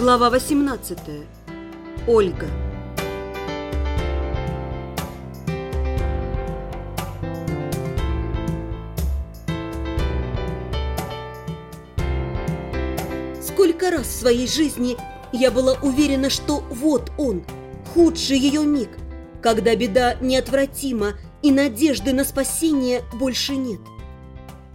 Глава 18. Ольга. Сколько раз в своей жизни я была уверена, что вот он, худший ее миг, когда беда неотвратима и надежды на спасение больше нет.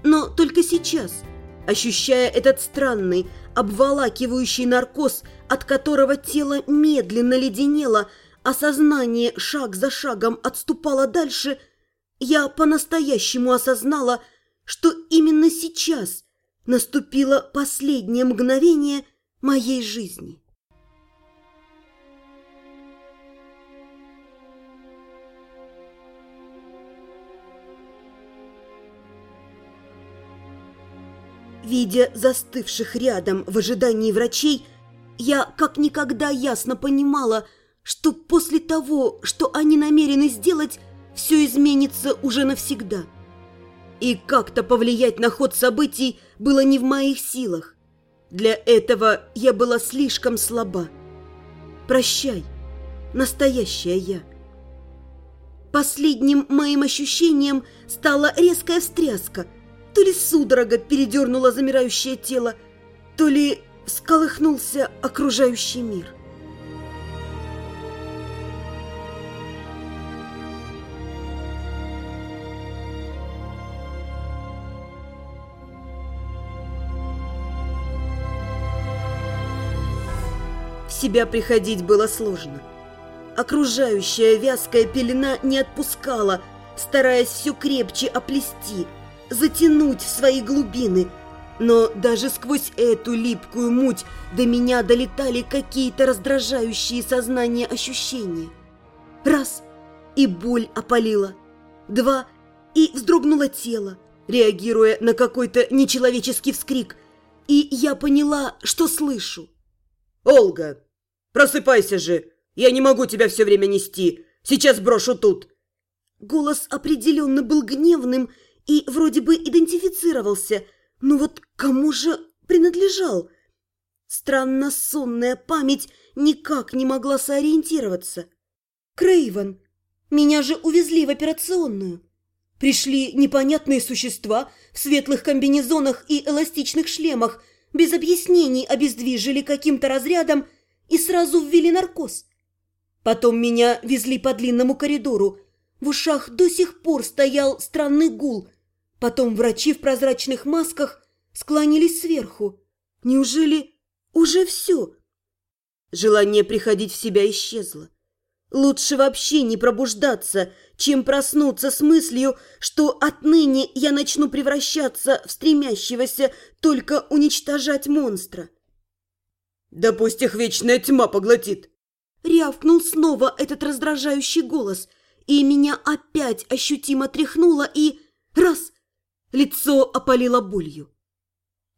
Но только сейчас, ощущая этот странный, обволакивающий наркоз, от которого тело медленно леденело, а сознание шаг за шагом отступало дальше, я по-настоящему осознала, что именно сейчас наступило последнее мгновение моей жизни. Видя застывших рядом в ожидании врачей, я как никогда ясно понимала, что после того, что они намерены сделать, все изменится уже навсегда. И как-то повлиять на ход событий было не в моих силах. Для этого я была слишком слаба. Прощай, настоящая я. Последним моим ощущением стала резкая встряска – то ли судорога передернула замирающее тело, то ли всколыхнулся окружающий мир. В себя приходить было сложно. Окружающая вязкая пелена не отпускала, стараясь все крепче оплести – затянуть в свои глубины. Но даже сквозь эту липкую муть до меня долетали какие-то раздражающие сознание ощущения. Раз – и боль опалила. Два – и вздрогнуло тело, реагируя на какой-то нечеловеческий вскрик. И я поняла, что слышу. «Олга, просыпайся же! Я не могу тебя все время нести! Сейчас брошу тут!» Голос определенно был гневным и вроде бы идентифицировался, но вот кому же принадлежал? Странно сонная память никак не могла сориентироваться. Крейвен, меня же увезли в операционную. Пришли непонятные существа в светлых комбинезонах и эластичных шлемах, без объяснений обездвижили каким-то разрядом и сразу ввели наркоз. Потом меня везли по длинному коридору. В ушах до сих пор стоял странный гул, Потом врачи в прозрачных масках склонились сверху. Неужели уже все? Желание приходить в себя исчезло. Лучше вообще не пробуждаться, чем проснуться с мыслью, что отныне я начну превращаться в стремящегося только уничтожать монстра. «Да пусть их вечная тьма поглотит!» Рявкнул снова этот раздражающий голос, и меня опять ощутимо тряхнуло, и... Раз! Лицо опалило болью.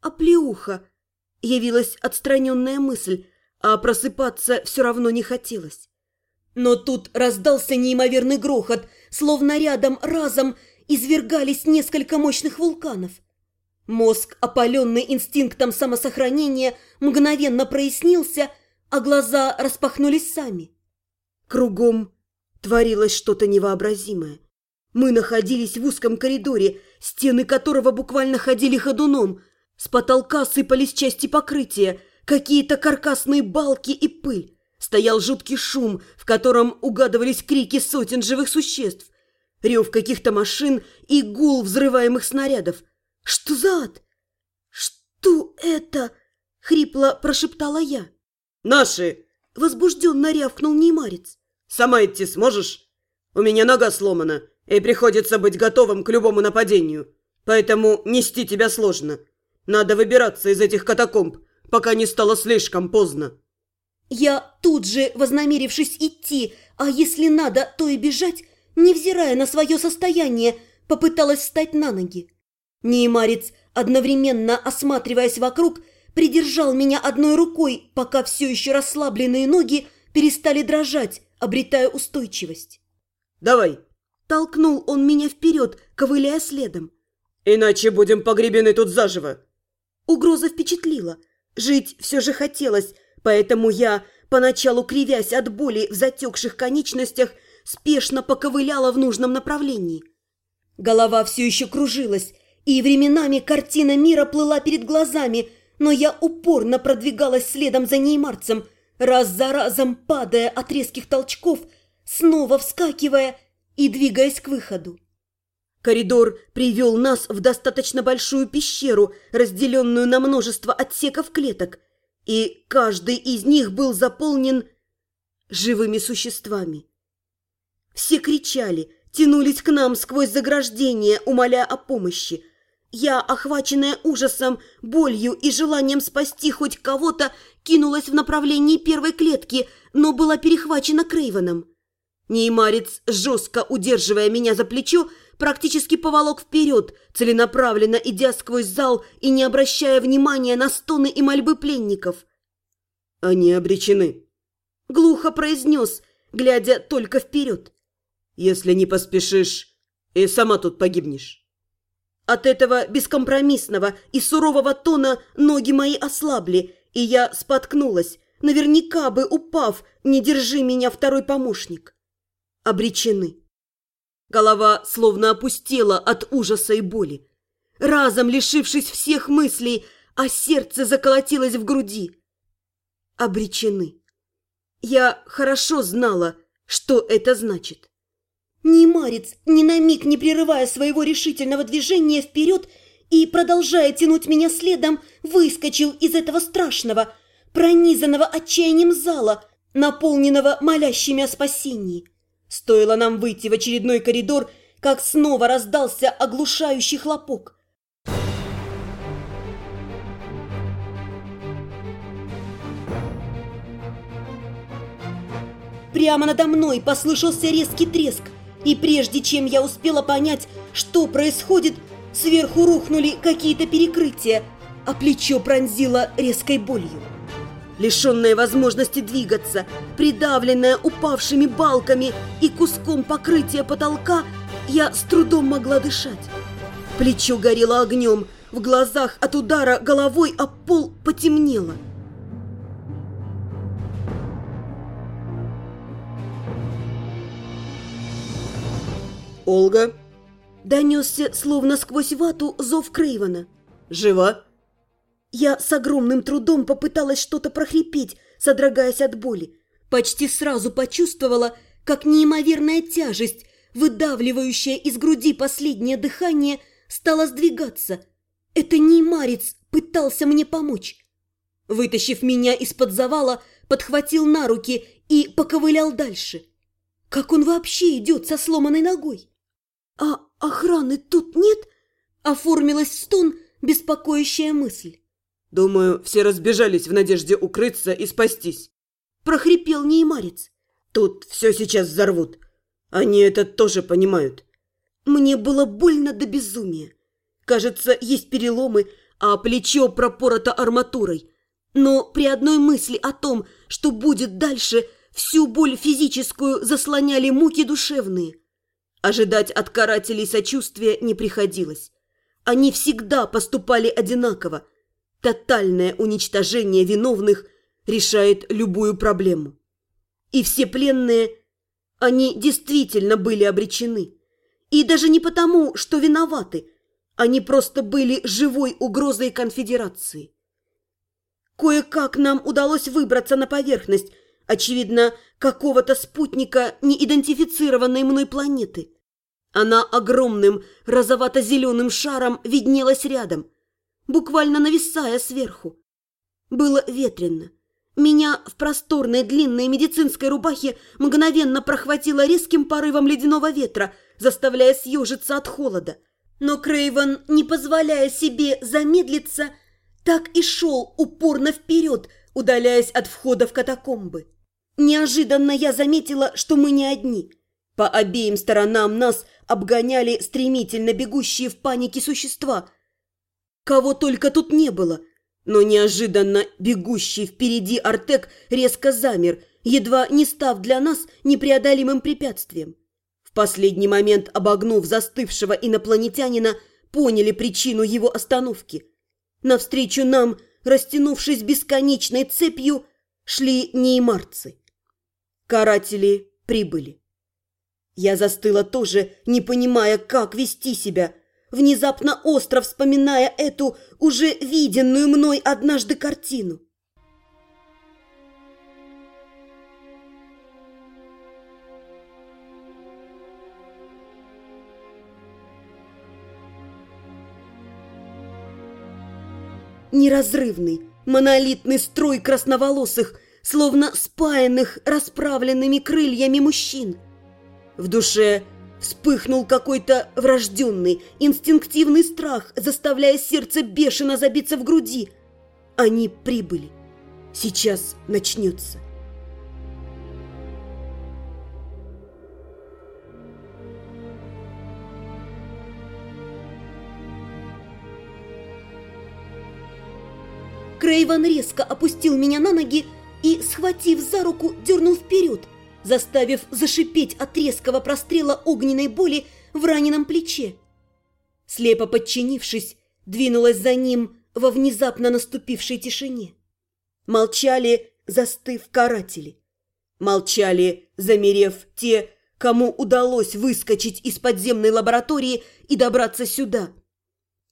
«Оплеуха!» – явилась отстраненная мысль, а просыпаться все равно не хотелось. Но тут раздался неимоверный грохот, словно рядом разом извергались несколько мощных вулканов. Мозг, опаленный инстинктом самосохранения, мгновенно прояснился, а глаза распахнулись сами. Кругом творилось что-то невообразимое. Мы находились в узком коридоре, стены которого буквально ходили ходуном. С потолка сыпались части покрытия, какие-то каркасные балки и пыль. Стоял жуткий шум, в котором угадывались крики сотен живых существ. Рев каких-то машин и гул взрываемых снарядов. «Что за ад?» «Что это?» — хрипло прошептала я. «Наши!» — возбужденно рявкнул Неймарец. «Сама идти сможешь? У меня нога сломана и приходится быть готовым к любому нападению. Поэтому нести тебя сложно. Надо выбираться из этих катакомб, пока не стало слишком поздно». Я тут же, вознамерившись идти, а если надо, то и бежать, невзирая на свое состояние, попыталась встать на ноги. Неймарец, одновременно осматриваясь вокруг, придержал меня одной рукой, пока все еще расслабленные ноги перестали дрожать, обретая устойчивость. «Давай, Толкнул он меня вперед, ковыляя следом. «Иначе будем погребены тут заживо!» Угроза впечатлила. Жить все же хотелось, Поэтому я, поначалу кривясь от боли в затекших конечностях, спешно поковыляла в нужном направлении. Голова все еще кружилась, и временами картина мира плыла перед глазами, но я упорно продвигалась следом за неймарцем, раз за разом падая от резких толчков, снова вскакивая и двигаясь к выходу. Коридор привел нас в достаточно большую пещеру, разделенную на множество отсеков клеток, и каждый из них был заполнен живыми существами. Все кричали, тянулись к нам сквозь заграждение, умоляя о помощи. Я, охваченная ужасом, болью и желанием спасти хоть кого-то, кинулась в направлении первой клетки, но была перехвачена Крейвеном. Неймарец, жестко удерживая меня за плечо, практически поволок вперед, целенаправленно идя сквозь зал и не обращая внимания на стоны и мольбы пленников. «Они обречены», — глухо произнес, глядя только вперед. «Если не поспешишь, и сама тут погибнешь». От этого бескомпромиссного и сурового тона ноги мои ослабли, и я споткнулась, наверняка бы упав, не держи меня второй помощник. Обречены. Голова словно опустела от ужаса и боли. Разом лишившись всех мыслей, а сердце заколотилось в груди. Обречены. Я хорошо знала, что это значит. Немарец, ни на миг не прерывая своего решительного движения вперед и продолжая тянуть меня следом, выскочил из этого страшного, пронизанного отчаянием зала, наполненного молящими о спасении. Стоило нам выйти в очередной коридор, как снова раздался оглушающий хлопок. Прямо надо мной послышался резкий треск, и прежде чем я успела понять, что происходит, сверху рухнули какие-то перекрытия, а плечо пронзило резкой болью. Лишенная возможности двигаться, придавленная упавшими балками и куском покрытия потолка, я с трудом могла дышать. Плечо горело огнем, в глазах от удара головой об пол потемнело. «Олга?» Донесся, словно сквозь вату, зов Крейвана. «Жива?» Я с огромным трудом попыталась что-то прохрипеть, содрогаясь от боли. Почти сразу почувствовала, как неимоверная тяжесть, выдавливающая из груди последнее дыхание, стала сдвигаться. Это Неймарец пытался мне помочь. Вытащив меня из-под завала, подхватил на руки и поковылял дальше. Как он вообще идет со сломанной ногой? «А охраны тут нет?» – оформилась стон беспокоящая мысль. Думаю, все разбежались в надежде укрыться и спастись. Прохрипел неймарец. Тут все сейчас взорвут. Они это тоже понимают. Мне было больно до безумия. Кажется, есть переломы, а плечо пропорото арматурой. Но при одной мысли о том, что будет дальше, всю боль физическую заслоняли муки душевные. Ожидать от карателей сочувствия не приходилось. Они всегда поступали одинаково – Тотальное уничтожение виновных решает любую проблему. И все пленные, они действительно были обречены. И даже не потому, что виноваты, они просто были живой угрозой конфедерации. Кое-как нам удалось выбраться на поверхность, очевидно, какого-то спутника неидентифицированной мной планеты. Она огромным розовато-зеленым шаром виднелась рядом – буквально нависая сверху. Было ветрено. Меня в просторной длинной медицинской рубахе мгновенно прохватило резким порывом ледяного ветра, заставляя съежиться от холода. Но Крейвен, не позволяя себе замедлиться, так и шел упорно вперед, удаляясь от входа в катакомбы. Неожиданно я заметила, что мы не одни. По обеим сторонам нас обгоняли стремительно бегущие в панике существа – Кого только тут не было. Но неожиданно бегущий впереди Артек резко замер, едва не став для нас непреодолимым препятствием. В последний момент, обогнув застывшего инопланетянина, поняли причину его остановки. Навстречу нам, растянувшись бесконечной цепью, шли неймарцы. Каратели прибыли. Я застыла тоже, не понимая, как вести себя, внезапно остро вспоминая эту уже виденную мной однажды картину. Неразрывный, монолитный строй красноволосых, словно спаянных расправленными крыльями мужчин. В душе вспыхнул какой-то врожденный, инстинктивный страх, заставляя сердце бешено забиться в груди. Они прибыли. Сейчас начнется. Крейван резко опустил меня на ноги и, схватив за руку, дернул вперед, заставив зашипеть от резкого прострела огненной боли в раненом плече. Слепо подчинившись, двинулась за ним во внезапно наступившей тишине. Молчали, застыв каратели. Молчали, замерев те, кому удалось выскочить из подземной лаборатории и добраться сюда.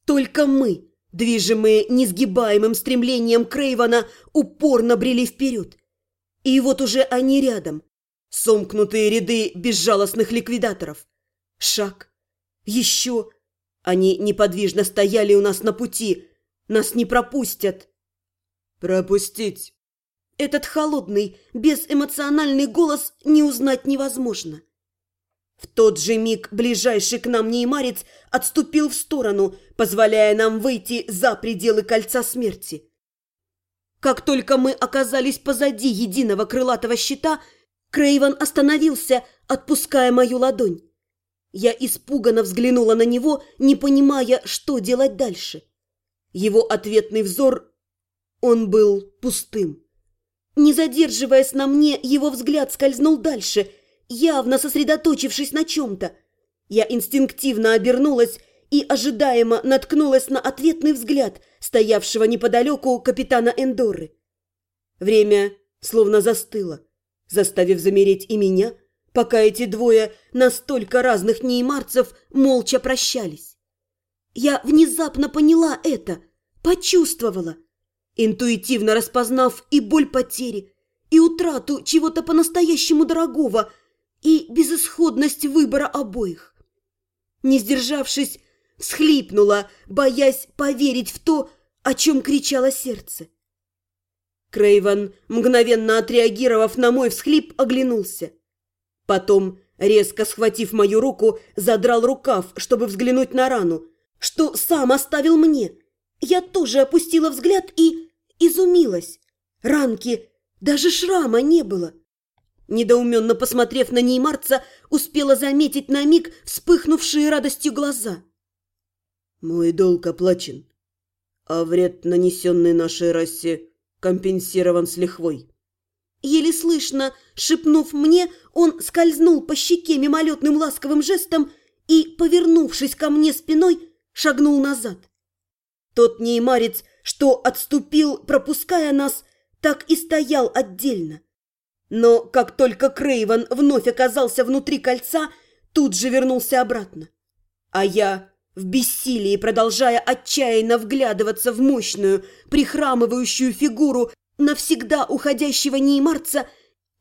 Только мы, движимые несгибаемым стремлением Крейвана, упорно брели вперед. И вот уже они рядом, сомкнутые ряды безжалостных ликвидаторов. Шаг. Еще. Они неподвижно стояли у нас на пути. Нас не пропустят. Пропустить. Этот холодный, безэмоциональный голос не узнать невозможно. В тот же миг ближайший к нам неймарец отступил в сторону, позволяя нам выйти за пределы кольца смерти. Как только мы оказались позади единого крылатого щита, Крейван остановился, отпуская мою ладонь. Я испуганно взглянула на него, не понимая, что делать дальше. Его ответный взор, он был пустым. Не задерживаясь на мне, его взгляд скользнул дальше – явно сосредоточившись на чем-то. Я инстинктивно обернулась и ожидаемо наткнулась на ответный взгляд стоявшего неподалеку капитана Эндоры. Время словно застыло, заставив замереть и меня, пока эти двое настолько разных неймарцев молча прощались. Я внезапно поняла это, почувствовала, интуитивно распознав и боль потери, и утрату чего-то по-настоящему дорогого – и безысходность выбора обоих. Не сдержавшись, схлипнула, боясь поверить в то, о чем кричало сердце. Крейвен, мгновенно отреагировав на мой всхлип, оглянулся. Потом, резко схватив мою руку, задрал рукав, чтобы взглянуть на рану, что сам оставил мне. Я тоже опустила взгляд и изумилась. Ранки, даже шрама не было. Недоуменно посмотрев на неймарца, успела заметить на миг вспыхнувшие радостью глаза. «Мой долг оплачен, а вред, нанесенный нашей расе, компенсирован с лихвой». Еле слышно, шепнув мне, он скользнул по щеке мимолетным ласковым жестом и, повернувшись ко мне спиной, шагнул назад. Тот неймарец, что отступил, пропуская нас, так и стоял отдельно. Но как только Крейвен вновь оказался внутри кольца, тут же вернулся обратно. А я, в бессилии продолжая отчаянно вглядываться в мощную, прихрамывающую фигуру навсегда уходящего неймарца,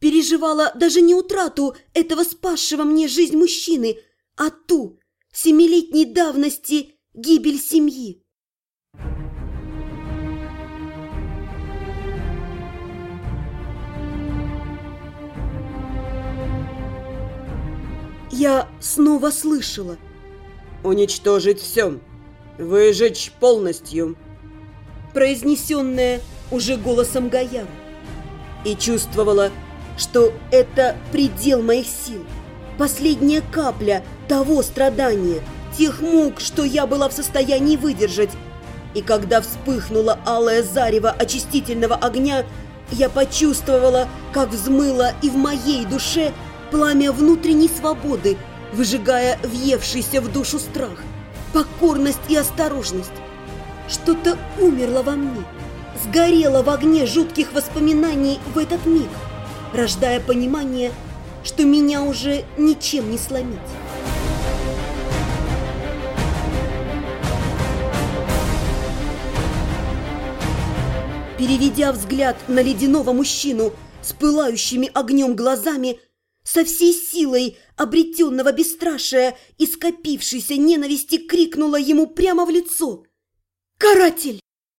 переживала даже не утрату этого спасшего мне жизнь мужчины, а ту, семилетней давности, гибель семьи. Я снова слышала. «Уничтожить все. Выжечь полностью». Произнесенное уже голосом Гаяра. И чувствовала, что это предел моих сил. Последняя капля того страдания, тех мук, что я была в состоянии выдержать. И когда вспыхнула алая зарево очистительного огня, я почувствовала, как взмыло и в моей душе – пламя внутренней свободы, выжигая въевшийся в душу страх, покорность и осторожность. Что-то умерло во мне, сгорела в огне жутких воспоминаний в этот миг, рождая понимание, что меня уже ничем не сломить. Переведя взгляд на ледяного мужчину с пылающими огнем глазами, со всей силой обретенного бесстрашия и скопившейся ненависти крикнула ему прямо в лицо. «Каратель!»